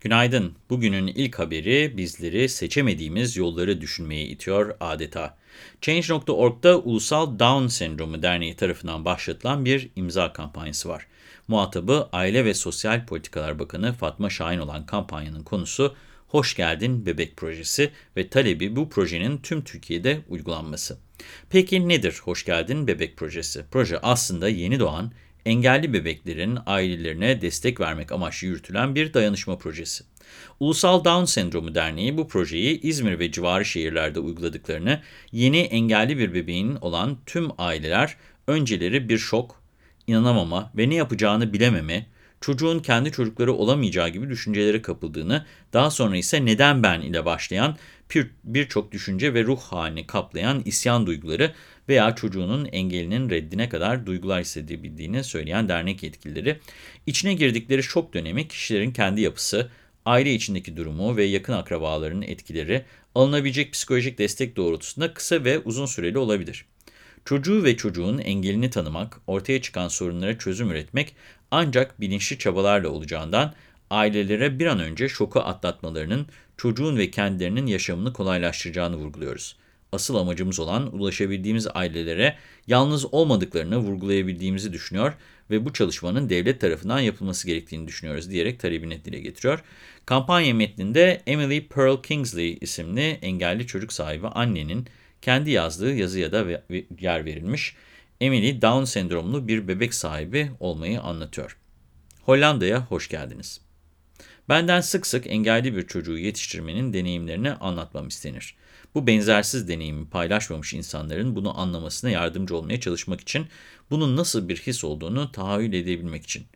Günaydın. Bugünün ilk haberi bizleri seçemediğimiz yolları düşünmeye itiyor adeta. Change.org'da Ulusal Down Sendromu Derneği tarafından başlatılan bir imza kampanyası var. Muhatabı Aile ve Sosyal Politikalar Bakanı Fatma Şahin olan kampanyanın konusu Hoş Geldin Bebek Projesi ve talebi bu projenin tüm Türkiye'de uygulanması. Peki nedir Hoş Geldin Bebek Projesi? Proje aslında yeni doğan engelli bebeklerin ailelerine destek vermek amaçlı yürütülen bir dayanışma projesi. Ulusal Down Sendromu Derneği bu projeyi İzmir ve civarı şehirlerde uyguladıklarını, yeni engelli bir bebeğin olan tüm aileler önceleri bir şok, inanamama ve ne yapacağını bilememe, çocuğun kendi çocukları olamayacağı gibi düşüncelere kapıldığını, daha sonra ise neden ben ile başlayan birçok düşünce ve ruh halini kaplayan isyan duyguları veya çocuğunun engelinin reddine kadar duygular hissedebildiğini söyleyen dernek yetkilileri, içine girdikleri şok dönemi kişilerin kendi yapısı, aile içindeki durumu ve yakın akrabalarının etkileri, alınabilecek psikolojik destek doğrultusunda kısa ve uzun süreli olabilir. Çocuğu ve çocuğun engelini tanımak, ortaya çıkan sorunlara çözüm üretmek ancak bilinçli çabalarla olacağından ailelere bir an önce şoku atlatmalarının çocuğun ve kendilerinin yaşamını kolaylaştıracağını vurguluyoruz. Asıl amacımız olan ulaşabildiğimiz ailelere yalnız olmadıklarını vurgulayabildiğimizi düşünüyor ve bu çalışmanın devlet tarafından yapılması gerektiğini düşünüyoruz diyerek talebini dile getiriyor. Kampanya metninde Emily Pearl Kingsley isimli engelli çocuk sahibi annenin kendi yazdığı yazıya da yer verilmiş. Emily Down sendromlu bir bebek sahibi olmayı anlatıyor. Hollanda'ya hoş geldiniz. Benden sık sık engelli bir çocuğu yetiştirmenin deneyimlerini anlatmam istenir. Bu benzersiz deneyimi paylaşmamış insanların bunu anlamasına yardımcı olmaya çalışmak için, bunun nasıl bir his olduğunu tahayyül edebilmek için.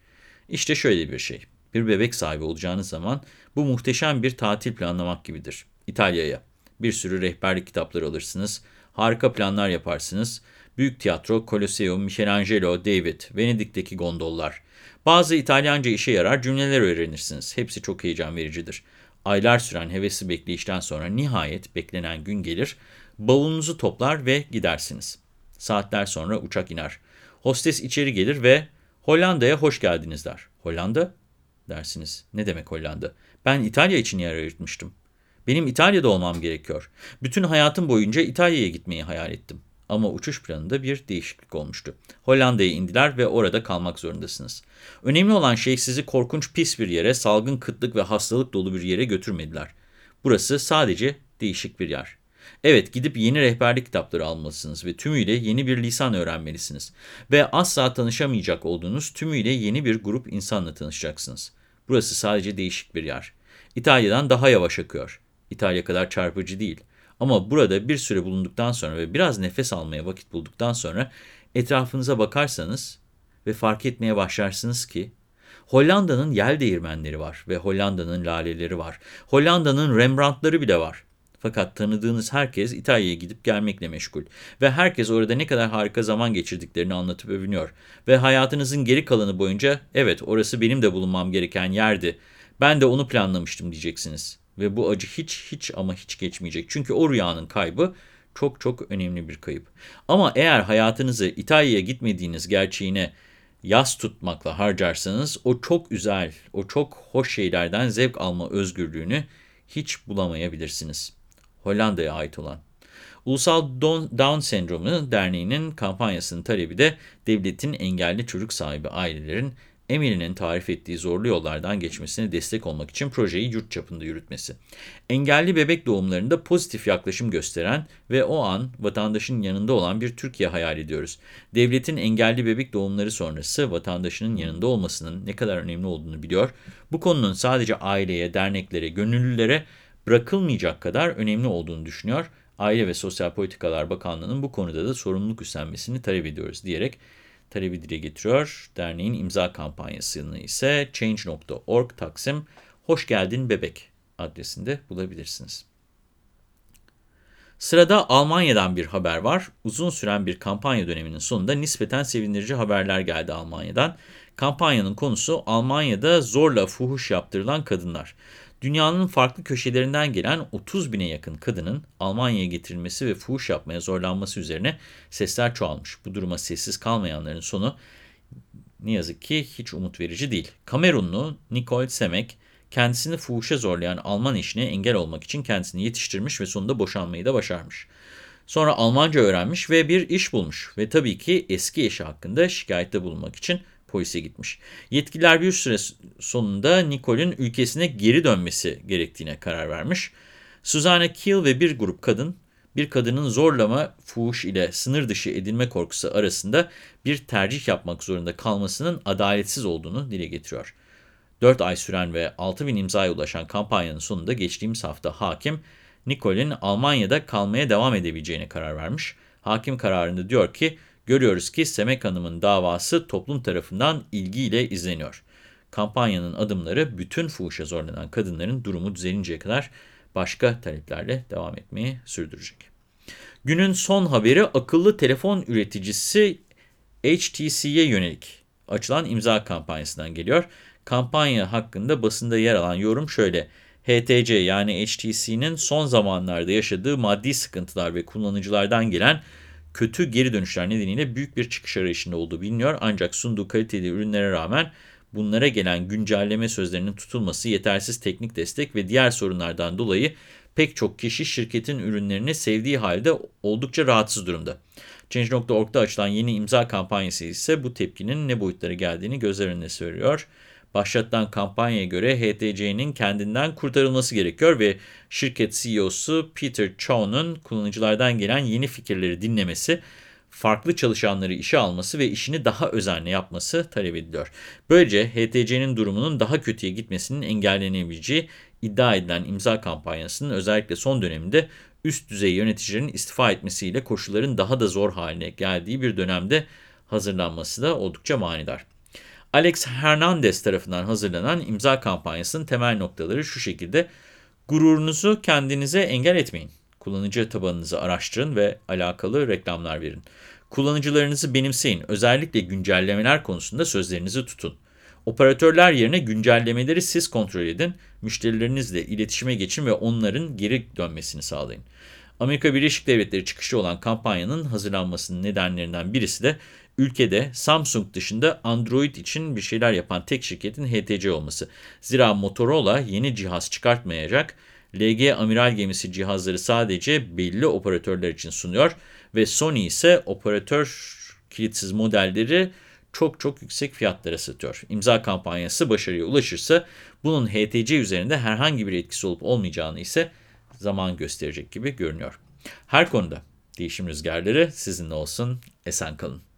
İşte şöyle bir şey. Bir bebek sahibi olacağınız zaman bu muhteşem bir tatil planlamak gibidir. İtalya'ya. Bir sürü rehberlik kitapları alırsınız, harika planlar yaparsınız. Büyük tiyatro, Colosseum, Michelangelo, David, Venedik'teki gondollar. Bazı İtalyanca işe yarar cümleler öğrenirsiniz. Hepsi çok heyecan vericidir. Aylar süren hevesli bekleyişten sonra nihayet beklenen gün gelir, bavulunuzu toplar ve gidersiniz. Saatler sonra uçak iner. Hostes içeri gelir ve Hollanda'ya hoş geldiniz der. Hollanda? dersiniz. Ne demek Hollanda? Ben İtalya için yer ayırtmıştım. Benim İtalya'da olmam gerekiyor. Bütün hayatım boyunca İtalya'ya gitmeyi hayal ettim. Ama uçuş planında bir değişiklik olmuştu. Hollanda'ya indiler ve orada kalmak zorundasınız. Önemli olan şey sizi korkunç pis bir yere, salgın kıtlık ve hastalık dolu bir yere götürmediler. Burası sadece değişik bir yer. Evet gidip yeni rehberlik kitapları almalısınız ve tümüyle yeni bir lisan öğrenmelisiniz. Ve asla tanışamayacak olduğunuz tümüyle yeni bir grup insanla tanışacaksınız. Burası sadece değişik bir yer. İtalya'dan daha yavaş akıyor. İtalya kadar çarpıcı değil. Ama burada bir süre bulunduktan sonra ve biraz nefes almaya vakit bulduktan sonra etrafınıza bakarsanız ve fark etmeye başlarsınız ki Hollanda'nın yel değirmenleri var ve Hollanda'nın laleleri var. Hollanda'nın Rembrandtları bile var. Fakat tanıdığınız herkes İtalya'ya gidip gelmekle meşgul ve herkes orada ne kadar harika zaman geçirdiklerini anlatıp övünüyor. Ve hayatınızın geri kalanı boyunca evet orası benim de bulunmam gereken yerdi, ben de onu planlamıştım diyeceksiniz. Ve bu acı hiç hiç ama hiç geçmeyecek. Çünkü o rüyanın kaybı çok çok önemli bir kayıp. Ama eğer hayatınızı İtalya'ya gitmediğiniz gerçeğine yas tutmakla harcarsanız o çok güzel, o çok hoş şeylerden zevk alma özgürlüğünü hiç bulamayabilirsiniz. Hollanda'ya ait olan. Ulusal Down Sendromu Derneği'nin kampanyasının talebi de devletin engelli çocuk sahibi ailelerin Emily'nin tarif ettiği zorlu yollardan geçmesine destek olmak için projeyi yurt çapında yürütmesi. Engelli bebek doğumlarında pozitif yaklaşım gösteren ve o an vatandaşın yanında olan bir Türkiye hayal ediyoruz. Devletin engelli bebek doğumları sonrası vatandaşının yanında olmasının ne kadar önemli olduğunu biliyor. Bu konunun sadece aileye, derneklere, gönüllülere bırakılmayacak kadar önemli olduğunu düşünüyor. Aile ve Sosyal Politikalar Bakanlığı'nın bu konuda da sorumluluk üstlenmesini talep ediyoruz diyerek talebi dile getiriyor. Derneğin imza kampanyasını ise change.org taksim hoş geldin bebek adresinde bulabilirsiniz. Sırada Almanya'dan bir haber var. Uzun süren bir kampanya döneminin sonunda nispeten sevindirici haberler geldi Almanya'dan. Kampanyanın konusu Almanya'da zorla fuhuş yaptırılan kadınlar. Dünyanın farklı köşelerinden gelen 30 bine yakın kadının Almanya'ya getirilmesi ve fuhuş yapmaya zorlanması üzerine sesler çoğalmış. Bu duruma sessiz kalmayanların sonu ne yazık ki hiç umut verici değil. Kamerunlu Nicole Semek kendisini fuhuşa zorlayan Alman eşine engel olmak için kendisini yetiştirmiş ve sonunda boşanmayı da başarmış. Sonra Almanca öğrenmiş ve bir iş bulmuş ve tabii ki eski eşi hakkında şikayette bulunmak için polise gitmiş. Yetkililer bir süre sonunda Nicole'ün ülkesine geri dönmesi gerektiğine karar vermiş. Susanna Kiel ve bir grup kadın, bir kadının zorlama, fuhuş ile sınır dışı edilme korkusu arasında bir tercih yapmak zorunda kalmasının adaletsiz olduğunu dile getiriyor. 4 ay süren ve 6 bin imzaya ulaşan kampanyanın sonunda geçtiğimiz hafta hakim, Nicole'in Almanya'da kalmaya devam edebileceğine karar vermiş. Hakim kararında diyor ki, görüyoruz ki Semek Hanım'ın davası toplum tarafından ilgiyle izleniyor. Kampanyanın adımları bütün fuhuşa zorlanan kadınların durumu düzelinceye kadar başka taleplerle devam etmeyi sürdürecek. Günün son haberi akıllı telefon üreticisi HTC'ye yönelik açılan imza kampanyasından geliyor. Kampanya hakkında basında yer alan yorum şöyle. HTC yani HTC'nin son zamanlarda yaşadığı maddi sıkıntılar ve kullanıcılardan gelen kötü geri dönüşler nedeniyle büyük bir çıkış arayışında olduğu biliniyor. Ancak sunduğu kaliteli ürünlere rağmen bunlara gelen güncelleme sözlerinin tutulması, yetersiz teknik destek ve diğer sorunlardan dolayı pek çok kişi şirketin ürünlerini sevdiği halde oldukça rahatsız durumda. Change.org'da açılan yeni imza kampanyası ise bu tepkinin ne boyutlara geldiğini gözler önüne seriyor. Başlatılan kampanyaya göre HTC'nin kendinden kurtarılması gerekiyor ve şirket CEO'su Peter Chow'un kullanıcılardan gelen yeni fikirleri dinlemesi, farklı çalışanları işe alması ve işini daha özenli yapması talep ediliyor. Böylece HTC'nin durumunun daha kötüye gitmesinin engellenebileceği iddia edilen imza kampanyasının özellikle son döneminde üst düzey yöneticilerin istifa etmesiyle koşulların daha da zor haline geldiği bir dönemde hazırlanması da oldukça manidar. Alex Hernandez tarafından hazırlanan imza kampanyasının temel noktaları şu şekilde. Gururunuzu kendinize engel etmeyin. Kullanıcı tabanınızı araştırın ve alakalı reklamlar verin. Kullanıcılarınızı benimseyin. Özellikle güncellemeler konusunda sözlerinizi tutun. Operatörler yerine güncellemeleri siz kontrol edin. Müşterilerinizle iletişime geçin ve onların geri dönmesini sağlayın. Amerika Birleşik Devletleri çıkışı olan kampanyanın hazırlanmasının nedenlerinden birisi de ülkede Samsung dışında Android için bir şeyler yapan tek şirketin HTC olması. Zira Motorola yeni cihaz çıkartmayacak, LG amiral gemisi cihazları sadece belli operatörler için sunuyor ve Sony ise operatör kilitsiz modelleri çok çok yüksek fiyatlara satıyor. İmza kampanyası başarıya ulaşırsa bunun HTC üzerinde herhangi bir etkisi olup olmayacağını ise zaman gösterecek gibi görünüyor. Her konuda değişim rüzgarları sizinle olsun, esen kalın.